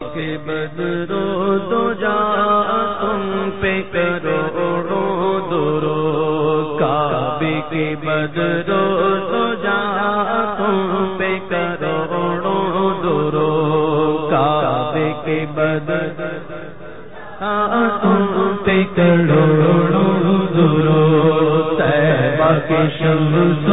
کے بدرو دو جا، تم پہ کرو درو۔ کعبے کے بدرو دو جا، تم پہ کرو درو۔ کعبے کے بدر تم پہ کرو درو۔ تیبہ کے شمس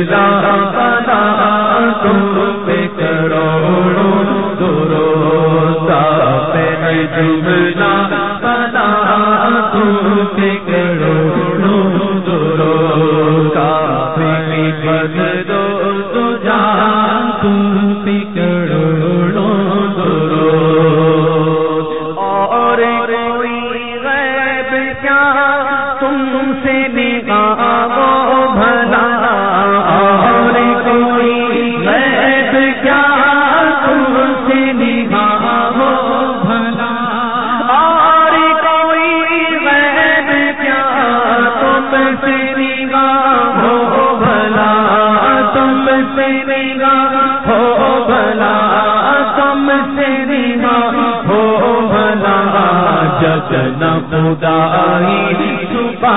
پتا تم پہ کرو پہ پتا تم پہ کرو بد دو تو جا تم پہ کرو درو اور کوئی غیب کیا تم سے نگاہ سے نگاہ ہو بھلا کم سے نگاہ ہو بھلا جتن خدائی چھپا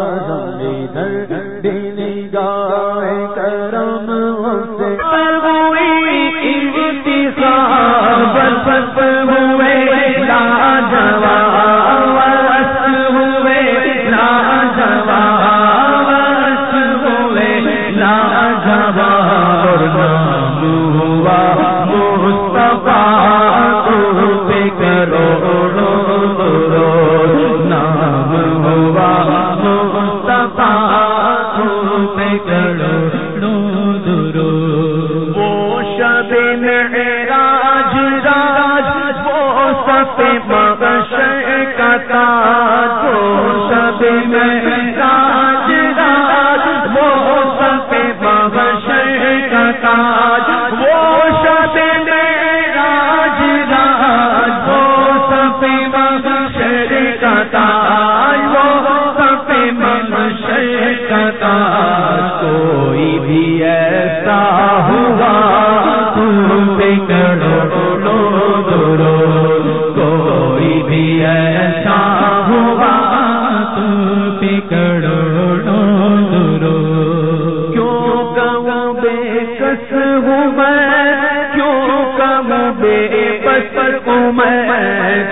وہ شب معراج راج، وہ سب مغش کا تاج۔ وہ شب معراج راج، وہ سب مغش کا تاج۔ درو کیوں کہوں بے کس ہوں میں؟ کیوں کہوں بے بس ہوں میں؟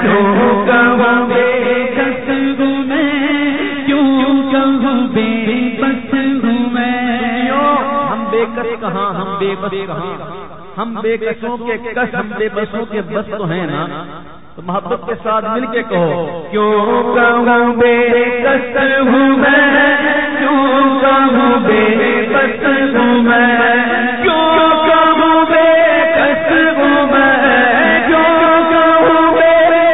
کیوں کہوں بے کس ہوں میں؟ کیوں کہوں بے بس ہوں میں ہم بے کس کہاں ہم بے بس کہاں ہم بے کسوں کے کس ہم بے بسوں کے بس تو ہیں نا؟ تو محبت کے ساتھ مل کے کہو، کیوں کہوں بے کس ہوں میں؟ کیوں کہوں بے بس ہوں میں؟ کیوں کہوں بے کس ہوں میں؟ کیوں کہوں بے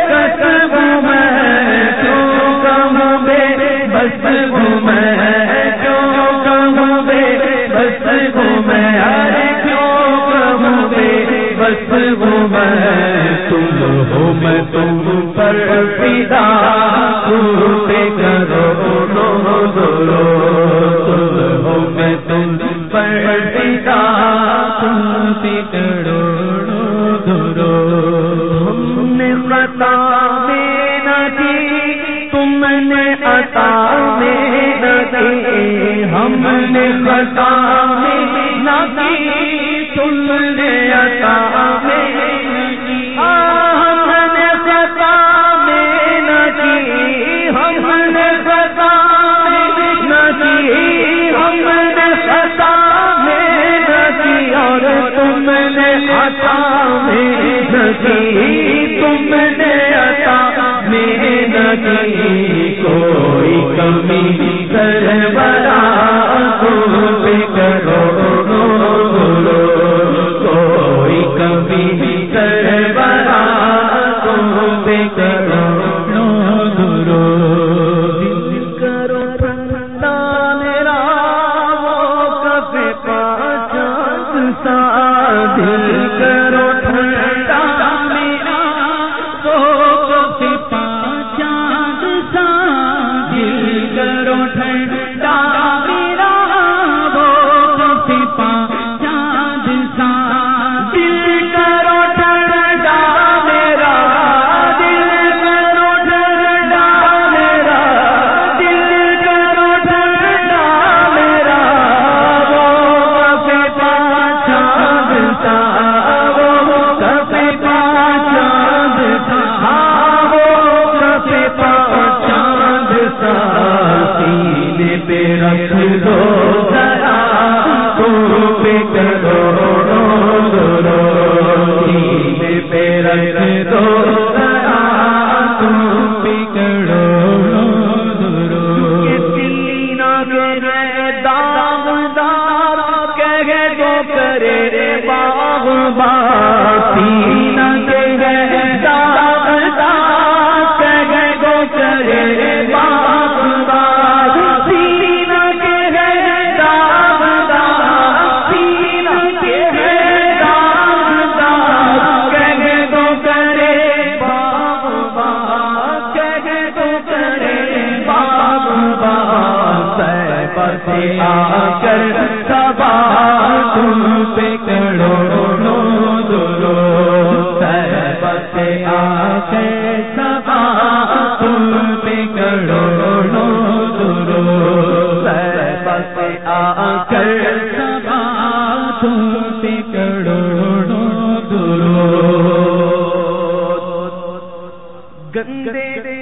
کس ہوں میں؟ کیوں کہوں بے بس ہوں میں؟ کیوں کہوں بے ہوں میں؟ کیوں کہوں بے ہوں میں؟ تم ہو میں تم پر پیدا تم پہ کرو لو درو تم ہو میں تم پر پیدا تم پہ کرو درو ہم نے خطا میں نہ کی تم نے عطا میں نہ کی ہم نے خطا بل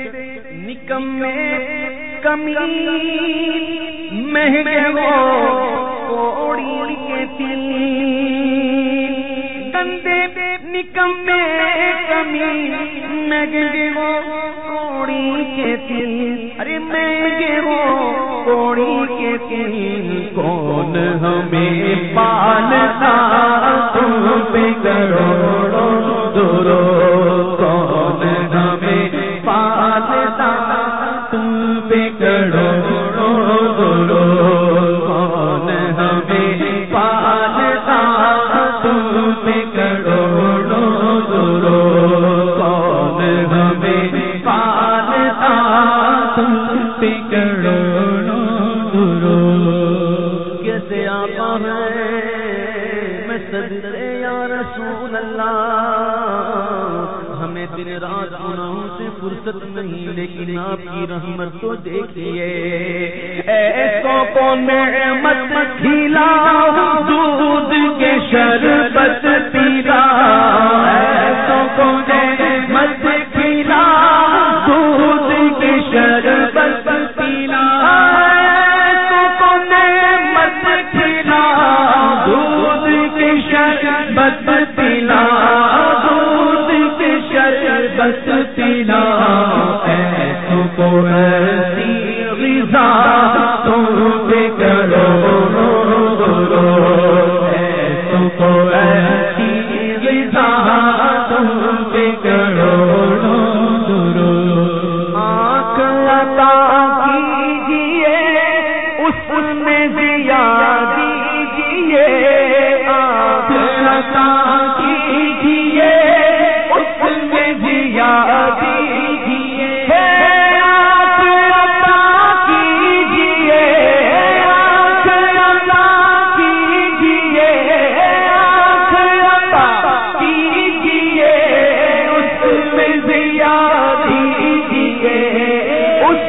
نکم میں کمی مہنگے کوڑی گندے نکم میں کمی مہنگے کوڑی کے تین ارے مہنگے کوڑی کے تین کون ہمیں پالتا؟ نعمت کھلا دودھ کے شربت پیلا۔ کو نعمت کھلا دودھ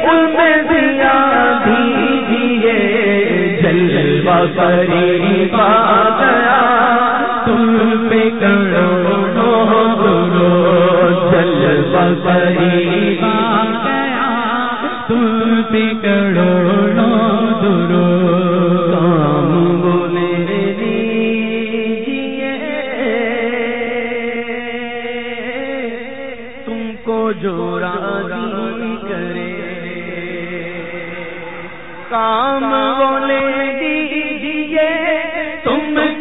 ان میں دیا دیجیے جلوا پری پا گیا۔ تم پہ کرو گرو جلوا پری پا گیا۔ تم پہ کرو درو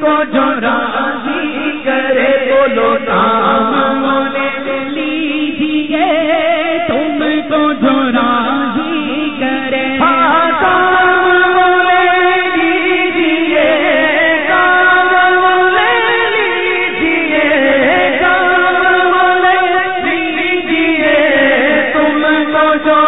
کو جو راضی کرے بولو نام تم جو کرے۔ جو